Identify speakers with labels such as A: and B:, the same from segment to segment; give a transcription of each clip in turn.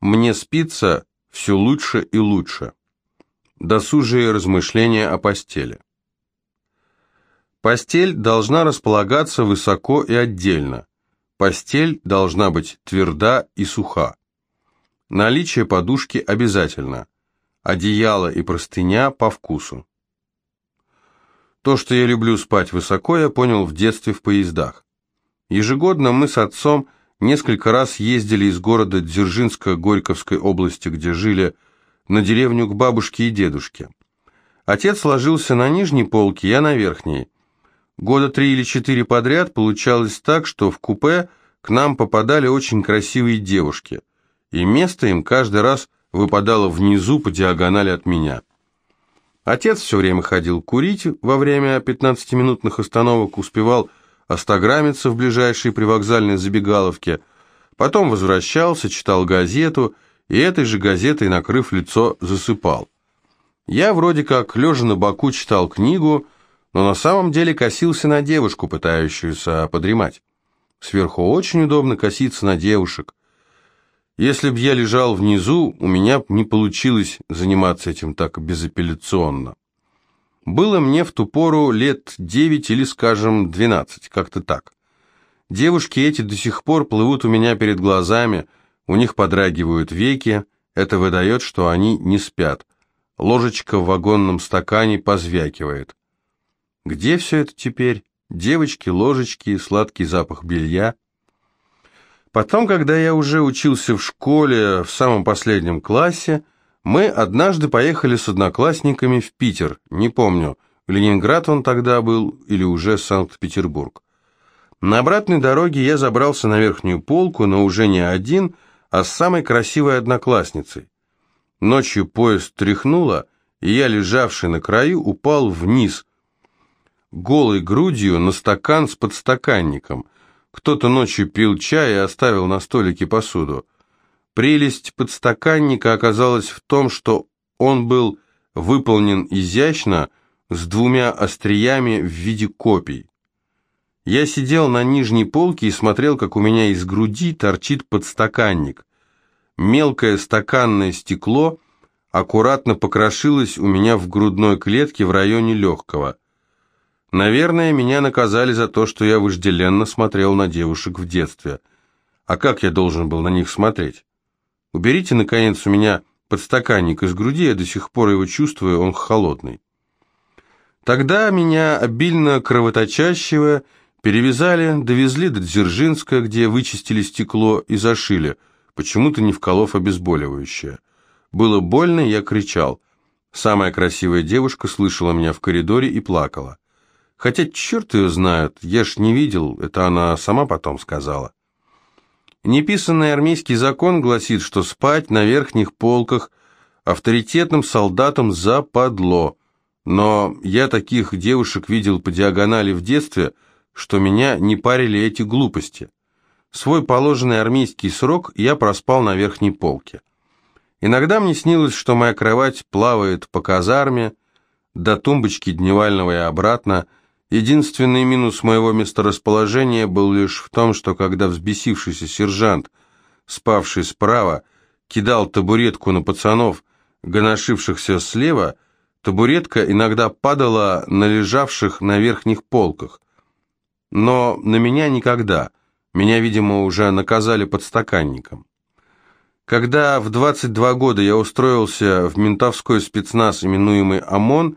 A: Мне спится все лучше и лучше. Досужие размышления о постели. Постель должна располагаться высоко и отдельно. Постель должна быть тверда и суха. Наличие подушки обязательно. Одеяло и простыня по вкусу. То, что я люблю спать высоко, я понял в детстве в поездах. Ежегодно мы с отцом несколько раз ездили из города Дзержинска Горьковской области, где жили, на деревню к бабушке и дедушке. Отец ложился на нижней полке, я на верхней. Года три или четыре подряд получалось так, что в купе к нам попадали очень красивые девушки, и место им каждый раз выпадало внизу по диагонали от меня. Отец все время ходил курить, во время 15-минутных остановок успевал остаграмиться в ближайшей привокзальной забегаловке, потом возвращался, читал газету, и этой же газетой, накрыв лицо, засыпал. Я вроде как, лежа на боку, читал книгу, но на самом деле косился на девушку, пытающуюся подремать. Сверху очень удобно коситься на девушек. Если б я лежал внизу, у меня не получилось заниматься этим так безапелляционно. Было мне в ту пору лет девять или, скажем, двенадцать, как-то так. Девушки эти до сих пор плывут у меня перед глазами, у них подрагивают веки, это выдает, что они не спят. Ложечка в вагонном стакане позвякивает. Где все это теперь? Девочки, ложечки, сладкий запах белья. Потом, когда я уже учился в школе в самом последнем классе, мы однажды поехали с одноклассниками в Питер, не помню, Ленинград он тогда был или уже Санкт-Петербург. На обратной дороге я забрался на верхнюю полку, но уже не один, а с самой красивой одноклассницей. Ночью поезд тряхнуло, и я, лежавший на краю, упал вниз, голой грудью на стакан с подстаканником. Кто-то ночью пил чай и оставил на столике посуду. Прелесть подстаканника оказалась в том, что он был выполнен изящно, с двумя остриями в виде копий. Я сидел на нижней полке и смотрел, как у меня из груди торчит подстаканник. Мелкое стаканное стекло аккуратно покрошилось у меня в грудной клетке в районе легкого – Наверное, меня наказали за то, что я вожделенно смотрел на девушек в детстве. А как я должен был на них смотреть? Уберите, наконец, у меня подстаканник из груди, я до сих пор его чувствую, он холодный. Тогда меня, обильно кровоточащего, перевязали, довезли до Дзержинска, где вычистили стекло и зашили, почему-то не вколов обезболивающее. Было больно, я кричал. Самая красивая девушка слышала меня в коридоре и плакала. Хотя черт ее знает, я ж не видел, это она сама потом сказала. Неписанный армейский закон гласит, что спать на верхних полках авторитетным солдатам западло, но я таких девушек видел по диагонали в детстве, что меня не парили эти глупости. Свой положенный армейский срок я проспал на верхней полке. Иногда мне снилось, что моя кровать плавает по казарме, до тумбочки дневального и обратно, Единственный минус моего месторасположения был лишь в том, что когда взбесившийся сержант, спавший справа, кидал табуретку на пацанов, гоношившихся слева, табуретка иногда падала на лежавших на верхних полках. Но на меня никогда. Меня, видимо, уже наказали подстаканником. Когда в 22 года я устроился в ментовской спецназ, именуемый ОМОН,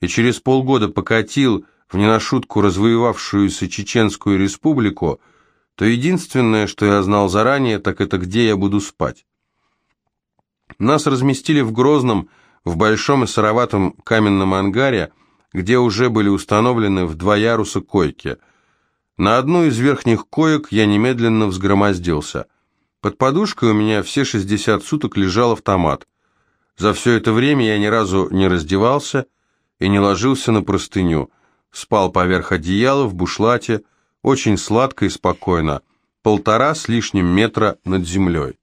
A: и через полгода покатил в не на шутку развоевавшуюся Чеченскую республику, то единственное, что я знал заранее, так это где я буду спать. Нас разместили в Грозном, в большом и сыроватом каменном ангаре, где уже были установлены в два яруса койки. На одну из верхних коек я немедленно взгромоздился. Под подушкой у меня все 60 суток лежал автомат. За все это время я ни разу не раздевался и не ложился на простыню – спал поверх одеяла в бушлате, очень сладко и спокойно, полтора с лишним метра над землей.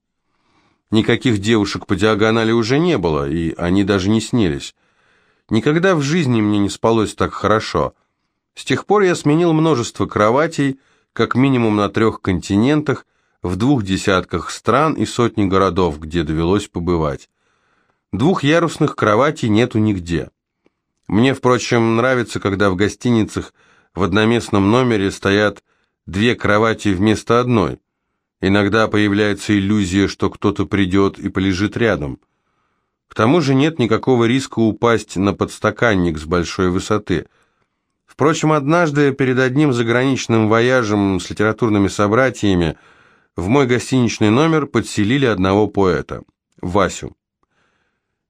A: Никаких девушек по диагонали уже не было, и они даже не снились. Никогда в жизни мне не спалось так хорошо. С тех пор я сменил множество кроватей, как минимум на трех континентах, в двух десятках стран и сотни городов, где довелось побывать. Двухъярусных кроватей нету нигде. Мне, впрочем, нравится, когда в гостиницах в одноместном номере стоят две кровати вместо одной. Иногда появляется иллюзия, что кто-то придет и полежит рядом. К тому же нет никакого риска упасть на подстаканник с большой высоты. Впрочем, однажды перед одним заграничным вояжем с литературными собратьями в мой гостиничный номер подселили одного поэта, Васю.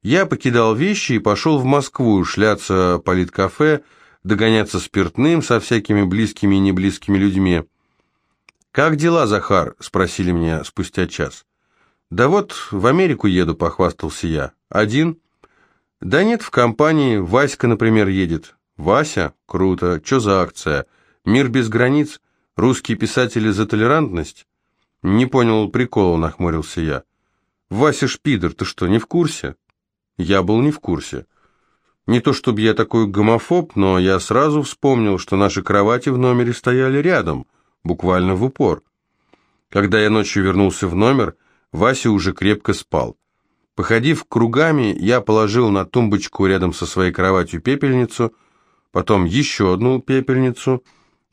A: Я покидал вещи и пошел в Москву шляться по литкафе, догоняться спиртным со всякими близкими и неблизкими людьми. «Как дела, Захар?» – спросили меня спустя час. «Да вот, в Америку еду», – похвастался я. «Один?» «Да нет, в компании. Васька, например, едет». «Вася? Круто. Чё за акция? Мир без границ? Русские писатели за толерантность?» «Не понял прикола», – нахмурился я. «Вася Шпидер, ты что, не в курсе?» Я был не в курсе. Не то чтобы я такой гомофоб, но я сразу вспомнил, что наши кровати в номере стояли рядом, буквально в упор. Когда я ночью вернулся в номер, Вася уже крепко спал. Походив кругами, я положил на тумбочку рядом со своей кроватью пепельницу, потом еще одну пепельницу.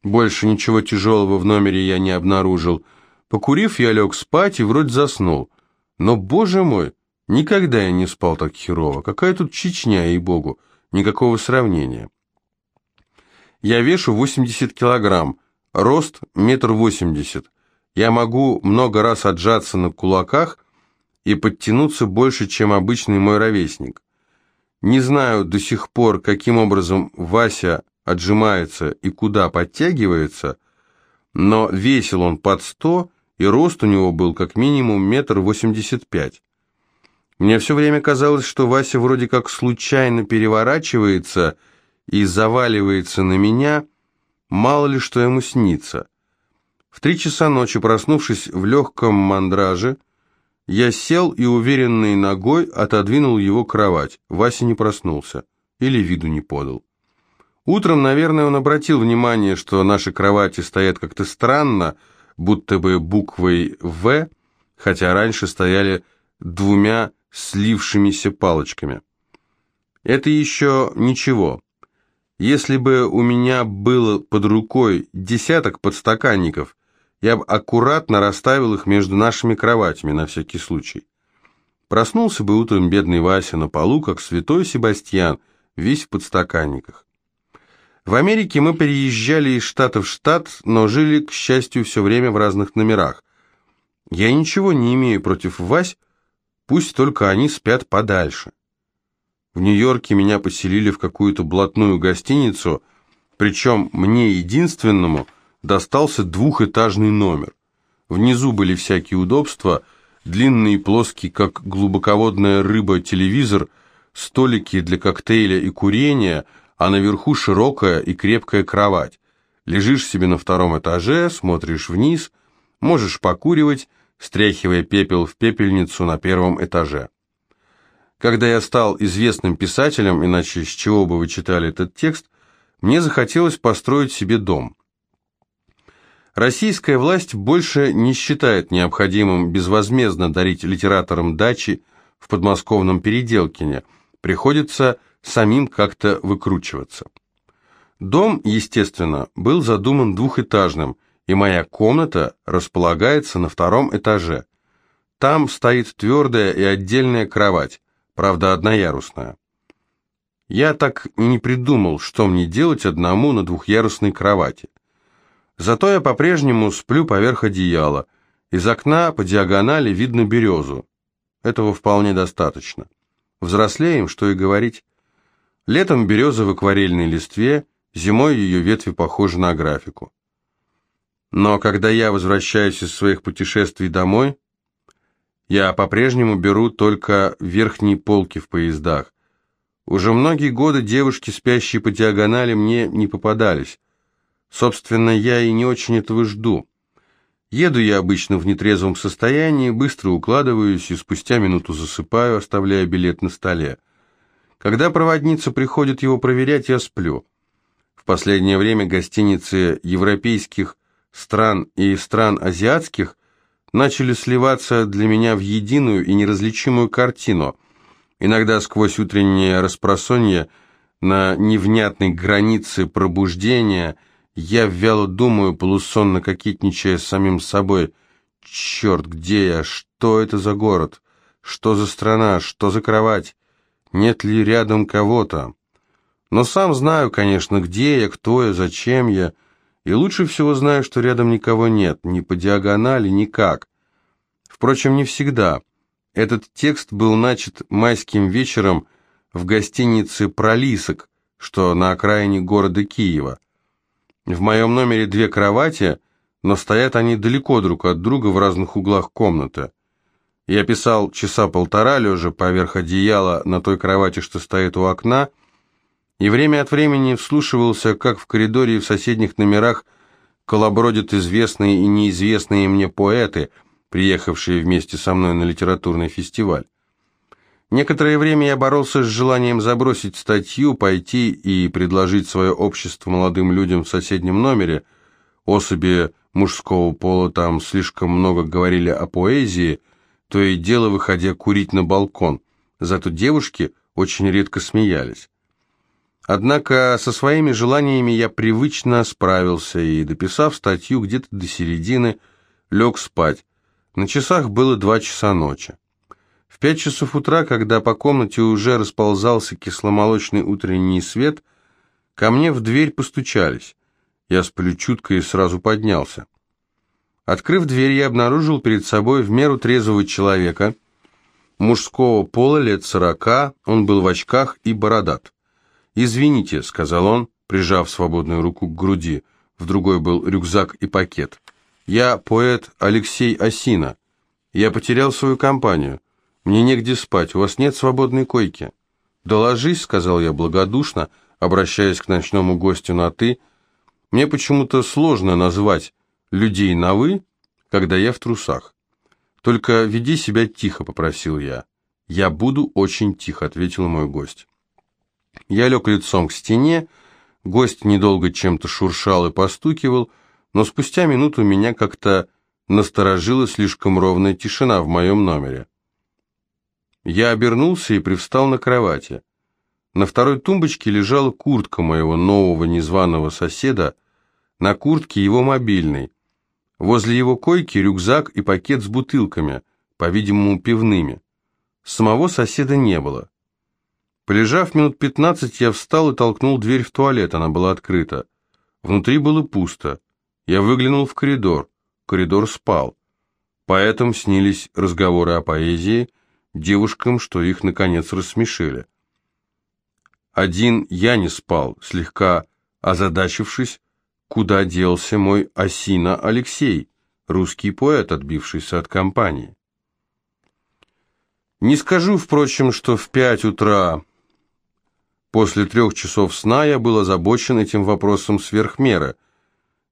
A: Больше ничего тяжелого в номере я не обнаружил. Покурив, я лег спать и вроде заснул. Но, боже мой, Никогда я не спал так херово. Какая тут Чечня, ей-богу. Никакого сравнения. Я вешу 80 килограмм, рост метр восемьдесят. Я могу много раз отжаться на кулаках и подтянуться больше, чем обычный мой ровесник. Не знаю до сих пор, каким образом Вася отжимается и куда подтягивается, но весил он под сто, и рост у него был как минимум метр восемьдесят пять. Мне все время казалось, что Вася вроде как случайно переворачивается и заваливается на меня, мало ли что ему снится. В три часа ночи, проснувшись в легком мандраже, я сел и уверенной ногой отодвинул его кровать. Вася не проснулся или виду не подал. Утром, наверное, он обратил внимание, что наши кровати стоят как-то странно, будто бы буквой «В», хотя раньше стояли двумя слившимися палочками. Это еще ничего. Если бы у меня было под рукой десяток подстаканников, я бы аккуратно расставил их между нашими кроватями на всякий случай. Проснулся бы утром бедный Вася на полу, как святой Себастьян, весь в подстаканниках. В Америке мы переезжали из штата в штат, но жили, к счастью, все время в разных номерах. Я ничего не имею против Вась, Пусть только они спят подальше. В Нью-Йорке меня поселили в какую-то блатную гостиницу, причем мне единственному достался двухэтажный номер. Внизу были всякие удобства, длинный и плоский, как глубоководная рыба, телевизор, столики для коктейля и курения, а наверху широкая и крепкая кровать. Лежишь себе на втором этаже, смотришь вниз, можешь покуривать, стряхивая пепел в пепельницу на первом этаже. Когда я стал известным писателем, иначе с чего бы вы читали этот текст, мне захотелось построить себе дом. Российская власть больше не считает необходимым безвозмездно дарить литераторам дачи в подмосковном Переделкине, приходится самим как-то выкручиваться. Дом, естественно, был задуман двухэтажным – и моя комната располагается на втором этаже. Там стоит твердая и отдельная кровать, правда одноярусная. Я так и не придумал, что мне делать одному на двухъярусной кровати. Зато я по-прежнему сплю поверх одеяла. Из окна по диагонали видно березу. Этого вполне достаточно. Взрослеем, что и говорить. Летом береза в акварельной листве, зимой ее ветви похожи на графику. Но когда я возвращаюсь из своих путешествий домой, я по-прежнему беру только верхние полки в поездах. Уже многие годы девушки, спящие по диагонали, мне не попадались. Собственно, я и не очень этого жду. Еду я обычно в нетрезвом состоянии, быстро укладываюсь и спустя минуту засыпаю, оставляя билет на столе. Когда проводница приходит его проверять, я сплю. В последнее время гостиницы европейских стран и стран азиатских начали сливаться для меня в единую и неразличимую картину. Иногда сквозь утреннее распросонье на невнятной границе пробуждения я вяло думаю, полусонно кокетничая с самим собой. «Черт, где я? Что это за город? Что за страна? Что за кровать? Нет ли рядом кого-то?» Но сам знаю, конечно, где я, кто я, зачем я, и лучше всего знаю, что рядом никого нет, ни по диагонали, никак. Впрочем, не всегда. Этот текст был начат майским вечером в гостинице «Пролисок», что на окраине города Киева. В моем номере две кровати, но стоят они далеко друг от друга в разных углах комнаты. Я писал часа полтора, лежа поверх одеяла на той кровати, что стоит у окна, и время от времени вслушивался, как в коридоре и в соседних номерах колобродят известные и неизвестные мне поэты, приехавшие вместе со мной на литературный фестиваль. Некоторое время я боролся с желанием забросить статью, пойти и предложить свое общество молодым людям в соседнем номере. Особи мужского пола там слишком много говорили о поэзии, то и дело выходя курить на балкон. Зато девушки очень редко смеялись. Однако со своими желаниями я привычно справился и, дописав статью где-то до середины, лег спать. На часах было два часа ночи. В пять часов утра, когда по комнате уже расползался кисломолочный утренний свет, ко мне в дверь постучались. Я сплю чутко и сразу поднялся. Открыв дверь, я обнаружил перед собой в меру трезвого человека, мужского пола лет сорока, он был в очках и бородат. «Извините», — сказал он, прижав свободную руку к груди, в другой был рюкзак и пакет. «Я поэт Алексей Осина. Я потерял свою компанию. Мне негде спать, у вас нет свободной койки». «Да ложись», — сказал я благодушно, обращаясь к ночному гостю на «ты». «Мне почему-то сложно назвать людей на «вы», когда я в трусах. Только веди себя тихо», — попросил я. «Я буду очень тихо», — ответил мой гость. Я лег лицом к стене, гость недолго чем-то шуршал и постукивал, но спустя минуту меня как-то насторожила слишком ровная тишина в моем номере. Я обернулся и привстал на кровати. На второй тумбочке лежала куртка моего нового незваного соседа, на куртке его мобильный. Возле его койки рюкзак и пакет с бутылками, по-видимому, пивными. Самого соседа не было. Полежав минут пятнадцать, я встал и толкнул дверь в туалет, она была открыта. Внутри было пусто. Я выглянул в коридор. Коридор спал. Поэтому снились разговоры о поэзии, девушкам, что их, наконец, рассмешили. Один я не спал, слегка озадачившись, куда делся мой Осина Алексей, русский поэт, отбившийся от компании. Не скажу, впрочем, что в пять утра После трех часов сна я был озабочен этим вопросом сверх меры.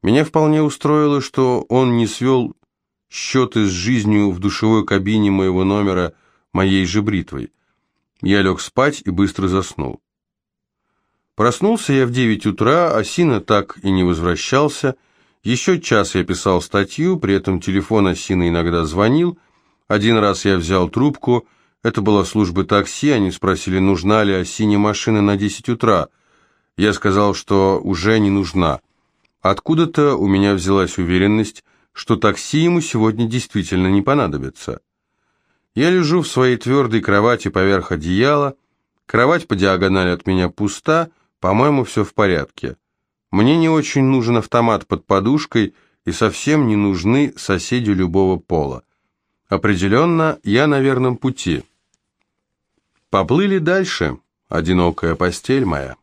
A: Меня вполне устроило, что он не свел счеты с жизнью в душевой кабине моего номера моей же бритвой. Я лег спать и быстро заснул. Проснулся я в девять утра, а Сина так и не возвращался. Еще час я писал статью, при этом телефон Осина иногда звонил. Один раз я взял трубку — это была служба такси, они спросили, нужна ли осенняя машина на 10 утра. Я сказал, что уже не нужна. Откуда-то у меня взялась уверенность, что такси ему сегодня действительно не понадобится. Я лежу в своей твердой кровати поверх одеяла, кровать по диагонали от меня пуста, по-моему, все в порядке. Мне не очень нужен автомат под подушкой и совсем не нужны соседи любого пола. Определенно, я на верном пути. Поплыли дальше, одинокая постель моя.